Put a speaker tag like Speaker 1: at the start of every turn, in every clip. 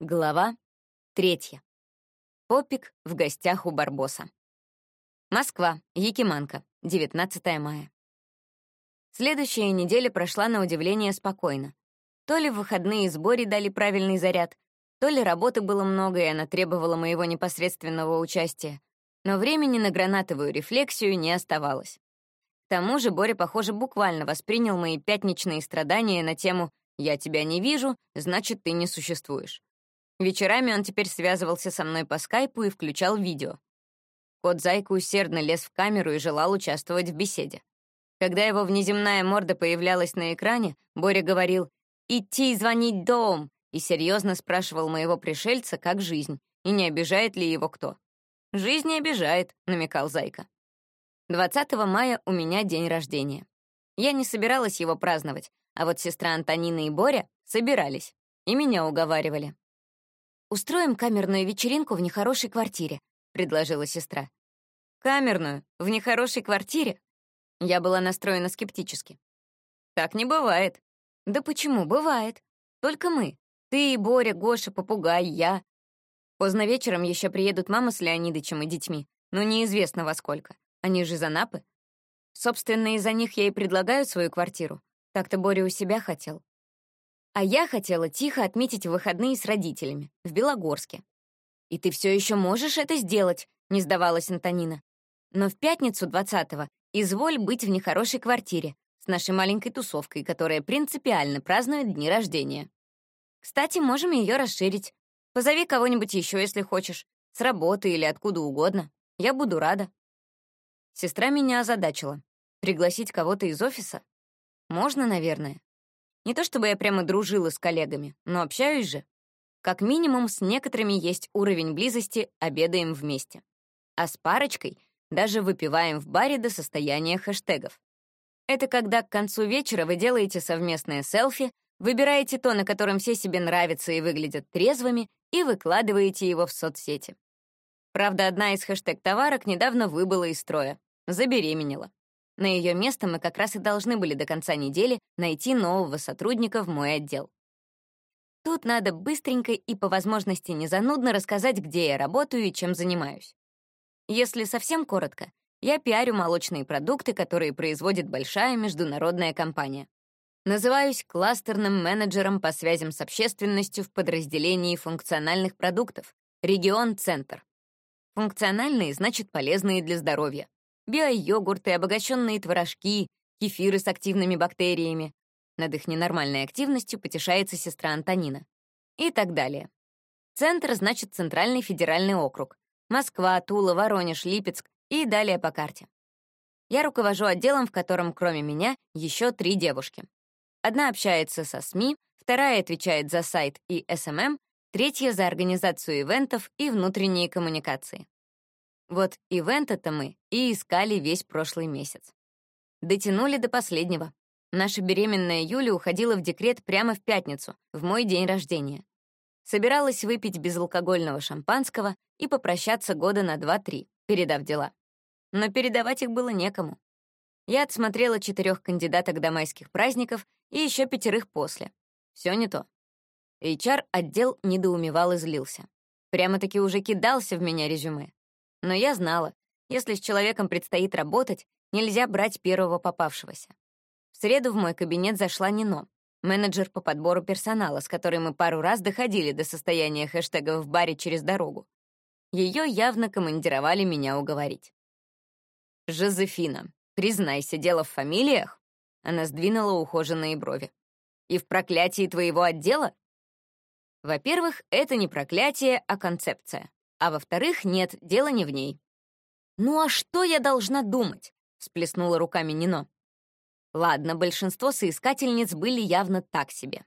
Speaker 1: Глава третья. Попик в гостях у Барбоса. Москва, Якиманка, 19 мая. Следующая неделя прошла на удивление спокойно. То ли выходные сборе дали правильный заряд, то ли работы было много, и она требовала моего непосредственного участия, но времени на гранатовую рефлексию не оставалось. К тому же Боря, похоже, буквально воспринял мои пятничные страдания на тему «я тебя не вижу, значит, ты не существуешь». Вечерами он теперь связывался со мной по скайпу и включал видео. Кот Зайка усердно лез в камеру и желал участвовать в беседе. Когда его внеземная морда появлялась на экране, Боря говорил «Идти звонить дом!» и серьезно спрашивал моего пришельца, как жизнь, и не обижает ли его кто. «Жизнь не обижает», — намекал Зайка. 20 мая у меня день рождения. Я не собиралась его праздновать, а вот сестра Антонина и Боря собирались, и меня уговаривали. «Устроим камерную вечеринку в нехорошей квартире», — предложила сестра. «Камерную? В нехорошей квартире?» Я была настроена скептически. «Так не бывает». «Да почему? Бывает. Только мы. Ты, Боря, Гоша, попугай, я. Поздно вечером еще приедут мама с Леонидычем и детьми, но неизвестно во сколько. Они же за напы. Собственно, из-за них я и предлагаю свою квартиру. Так-то Боря у себя хотел. А я хотела тихо отметить выходные с родителями, в Белогорске. «И ты все еще можешь это сделать», — не сдавалась Антонина. «Но в пятницу 20-го изволь быть в нехорошей квартире с нашей маленькой тусовкой, которая принципиально празднует дни рождения. Кстати, можем ее расширить. Позови кого-нибудь еще, если хочешь, с работы или откуда угодно. Я буду рада». Сестра меня озадачила. Пригласить кого-то из офиса? Можно, наверное. Не то чтобы я прямо дружила с коллегами, но общаюсь же. Как минимум, с некоторыми есть уровень близости, обедаем вместе. А с парочкой даже выпиваем в баре до состояния хэштегов. Это когда к концу вечера вы делаете совместное селфи, выбираете то, на котором все себе нравятся и выглядят трезвыми, и выкладываете его в соцсети. Правда, одна из хэштег-товарок недавно выбыла из строя, забеременела. На ее место мы как раз и должны были до конца недели найти нового сотрудника в мой отдел. Тут надо быстренько и по возможности незанудно рассказать, где я работаю и чем занимаюсь. Если совсем коротко, я пиарю молочные продукты, которые производит большая международная компания. Называюсь кластерным менеджером по связям с общественностью в подразделении функциональных продуктов, регион-центр. Функциональные значит полезные для здоровья био-йогурты, обогащенные творожки, кефиры с активными бактериями. Над их ненормальной активностью потешается сестра Антонина. И так далее. Центр значит Центральный федеральный округ. Москва, Тула, Воронеж, Липецк и далее по карте. Я руковожу отделом, в котором, кроме меня, еще три девушки. Одна общается со СМИ, вторая отвечает за сайт и SMM, третья — за организацию ивентов и внутренние коммуникации. Вот ивент-то мы и искали весь прошлый месяц. Дотянули до последнего. Наша беременная Юля уходила в декрет прямо в пятницу, в мой день рождения. Собиралась выпить безалкогольного шампанского и попрощаться года на два-три, передав дела. Но передавать их было некому. Я отсмотрела четырех кандидаток до майских праздников и еще пятерых после. Все не то. HR-отдел недоумевал и злился. Прямо-таки уже кидался в меня резюме. Но я знала, если с человеком предстоит работать, нельзя брать первого попавшегося. В среду в мой кабинет зашла Нино, менеджер по подбору персонала, с которой мы пару раз доходили до состояния хэштега в баре через дорогу. Ее явно командировали меня уговорить. «Жозефина, признайся, дело в фамилиях?» Она сдвинула ухоженные брови. «И в проклятии твоего отдела?» Во-первых, это не проклятие, а концепция. А во-вторых, нет, дело не в ней. «Ну а что я должна думать?» — всплеснула руками Нино. «Ладно, большинство соискательниц были явно так себе.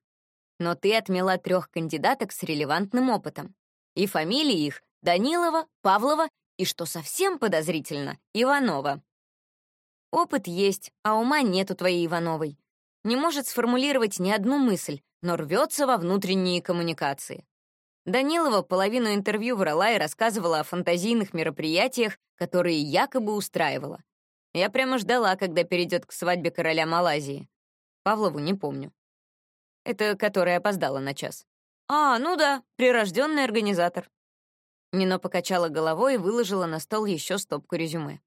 Speaker 1: Но ты отмела трех кандидаток с релевантным опытом. И фамилии их — Данилова, Павлова и, что совсем подозрительно, Иванова. Опыт есть, а ума нет у твоей Ивановой. Не может сформулировать ни одну мысль, но рвется во внутренние коммуникации. Данилова половину интервью врала и рассказывала о фантазийных мероприятиях, которые якобы устраивала. Я прямо ждала, когда перейдет к свадьбе короля Малайзии. Павлову не помню. Это которая опоздала на час. «А, ну да, прирожденный организатор». Нино покачала головой и выложила на стол еще стопку резюме.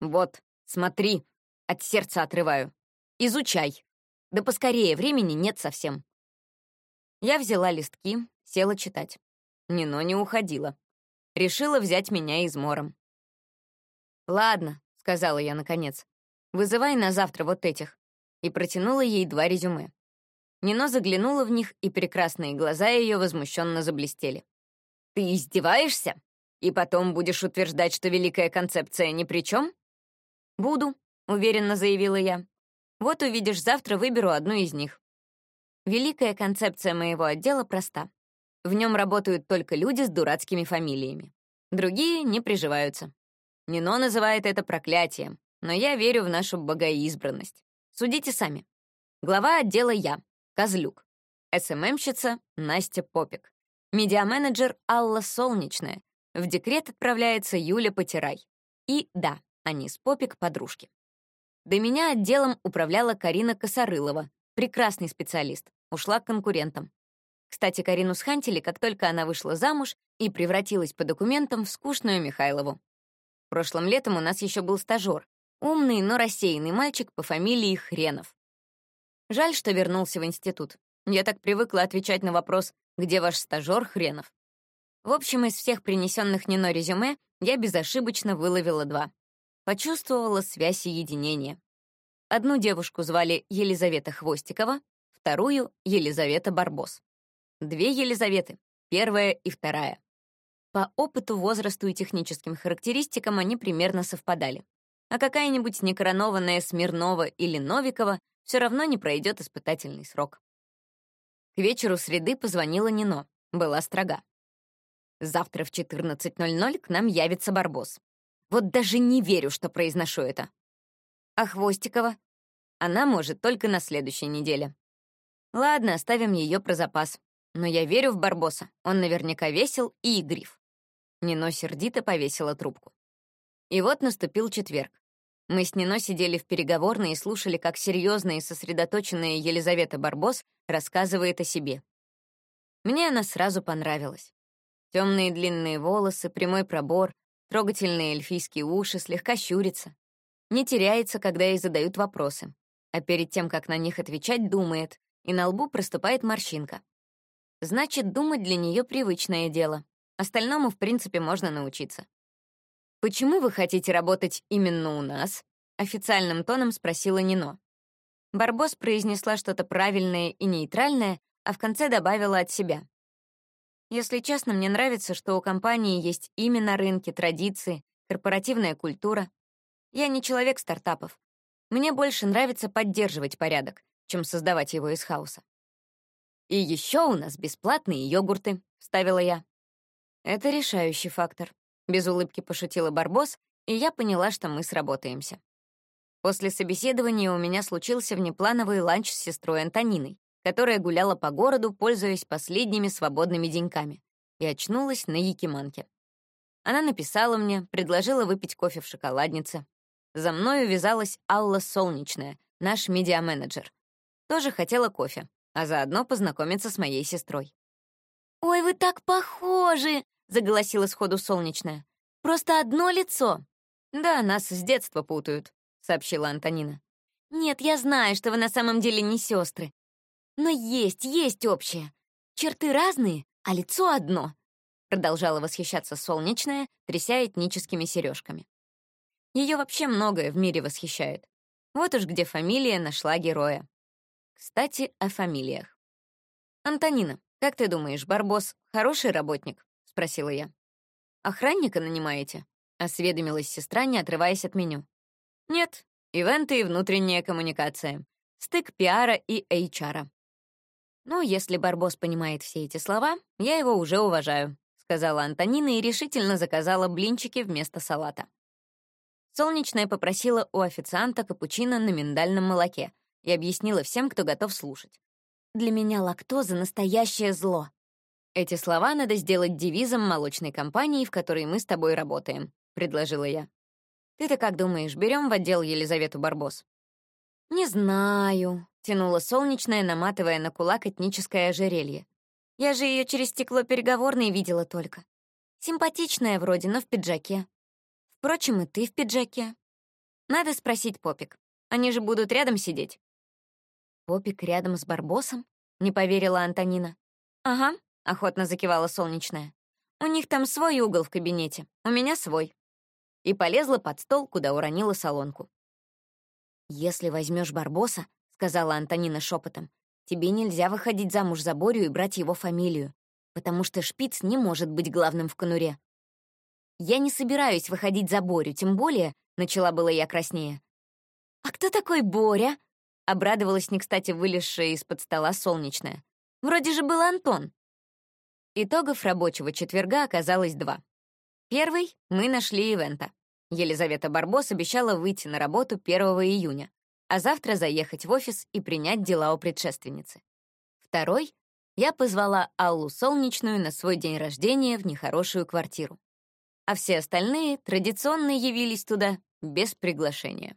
Speaker 1: «Вот, смотри, от сердца отрываю. Изучай. Да поскорее, времени нет совсем». Я взяла листки, села читать. Нино не уходила. Решила взять меня измором. «Ладно», — сказала я наконец, — «вызывай на завтра вот этих». И протянула ей два резюме. Нино заглянула в них, и прекрасные глаза ее возмущенно заблестели. «Ты издеваешься? И потом будешь утверждать, что великая концепция ни при чем?» «Буду», — уверенно заявила я. «Вот увидишь, завтра выберу одну из них». Великая концепция моего отдела проста. В нем работают только люди с дурацкими фамилиями. Другие не приживаются. Нино называет это проклятием, но я верю в нашу богоизбранность. Судите сами. Глава отдела я, Козлюк. СММщица Настя Попик. Медиаменеджер Алла Солнечная. В декрет отправляется Юля Потирай. И да, они с Попик подружки. До меня отделом управляла Карина Косорылова, прекрасный специалист, ушла к конкурентам. Кстати, Карину схантили, как только она вышла замуж и превратилась по документам в скучную Михайлову. Прошлым летом у нас еще был стажер, умный, но рассеянный мальчик по фамилии Хренов. Жаль, что вернулся в институт. Я так привыкла отвечать на вопрос «Где ваш стажер Хренов?». В общем, из всех принесенных Нино резюме я безошибочно выловила два. Почувствовала связь и единение. Одну девушку звали Елизавета Хвостикова, вторую — Елизавета Барбос. Две Елизаветы, первая и вторая. По опыту, возрасту и техническим характеристикам они примерно совпадали. А какая-нибудь некоронованная Смирнова или Новикова все равно не пройдет испытательный срок. К вечеру среды позвонила Нино, была строга. Завтра в 14.00 к нам явится Барбос. Вот даже не верю, что произношу это. А Хвостикова? Она может только на следующей неделе. Ладно, оставим ее про запас. Но я верю в Барбоса. Он наверняка весел и игрив. Нино сердито повесила трубку. И вот наступил четверг. Мы с Нино сидели в переговорной и слушали, как серьезная и сосредоточенная Елизавета Барбос рассказывает о себе. Мне она сразу понравилась. Темные длинные волосы, прямой пробор, трогательные эльфийские уши, слегка щурится. Не теряется, когда ей задают вопросы. А перед тем, как на них отвечать, думает, и на лбу проступает морщинка. Значит, думать для нее привычное дело. Остальному, в принципе, можно научиться. «Почему вы хотите работать именно у нас?» — официальным тоном спросила Нино. Барбос произнесла что-то правильное и нейтральное, а в конце добавила от себя. «Если честно, мне нравится, что у компании есть имя на рынке, традиции, корпоративная культура. Я не человек стартапов. Мне больше нравится поддерживать порядок, чем создавать его из хаоса. «И еще у нас бесплатные йогурты», — вставила я. «Это решающий фактор», — без улыбки пошутила Барбос, и я поняла, что мы сработаемся. После собеседования у меня случился внеплановый ланч с сестрой Антониной, которая гуляла по городу, пользуясь последними свободными деньками, и очнулась на Якиманке. Она написала мне, предложила выпить кофе в шоколаднице. За мной увязалась Алла Солнечная, наш медиа-менеджер. Тоже хотела кофе, а заодно познакомиться с моей сестрой. «Ой, вы так похожи!» — заголосила сходу солнечная. «Просто одно лицо!» «Да, нас с детства путают», — сообщила Антонина. «Нет, я знаю, что вы на самом деле не сестры. Но есть, есть общее. Черты разные, а лицо одно», — продолжала восхищаться солнечная, тряся этническими сережками. Ее вообще многое в мире восхищает. Вот уж где фамилия нашла героя. Кстати, о фамилиях. «Антонина, как ты думаешь, Барбос — хороший работник?» — спросила я. «Охранника нанимаете?» — осведомилась сестра, не отрываясь от меню. «Нет, ивенты и внутренняя коммуникация. Стык пиара и HR. «Ну, если Барбос понимает все эти слова, я его уже уважаю», — сказала Антонина и решительно заказала блинчики вместо салата. Солнечная попросила у официанта капучино на миндальном молоке, и объяснила всем, кто готов слушать. «Для меня лактоза — настоящее зло». «Эти слова надо сделать девизом молочной компании, в которой мы с тобой работаем», — предложила я. «Ты-то как думаешь, берем в отдел Елизавету Барбос?» «Не знаю», — тянула солнечная, наматывая на кулак этническое ожерелье. Я же ее через стекло переговорной видела только. Симпатичная вроде, но в пиджаке. Впрочем, и ты в пиджаке. Надо спросить Попик. Они же будут рядом сидеть. Попик рядом с Барбосом? Не поверила Антонина. Ага, охотно закивала Солнечная. У них там свой угол в кабинете, у меня свой. И полезла под стол, куда уронила солонку. «Если возьмешь Барбоса, — сказала Антонина шепотом, — тебе нельзя выходить замуж за Борю и брать его фамилию, потому что шпиц не может быть главным в конуре. Я не собираюсь выходить за Борю, тем более, — начала было я краснее. «А кто такой Боря?» Обрадовалась не кстати вылезшая из-под стола солнечная. Вроде же был Антон. Итогов рабочего четверга оказалось два. Первый — мы нашли ивента. Елизавета Барбос обещала выйти на работу 1 июня, а завтра заехать в офис и принять дела у предшественницы. Второй — я позвала Аллу Солнечную на свой день рождения в нехорошую квартиру. А все остальные традиционно явились туда без приглашения.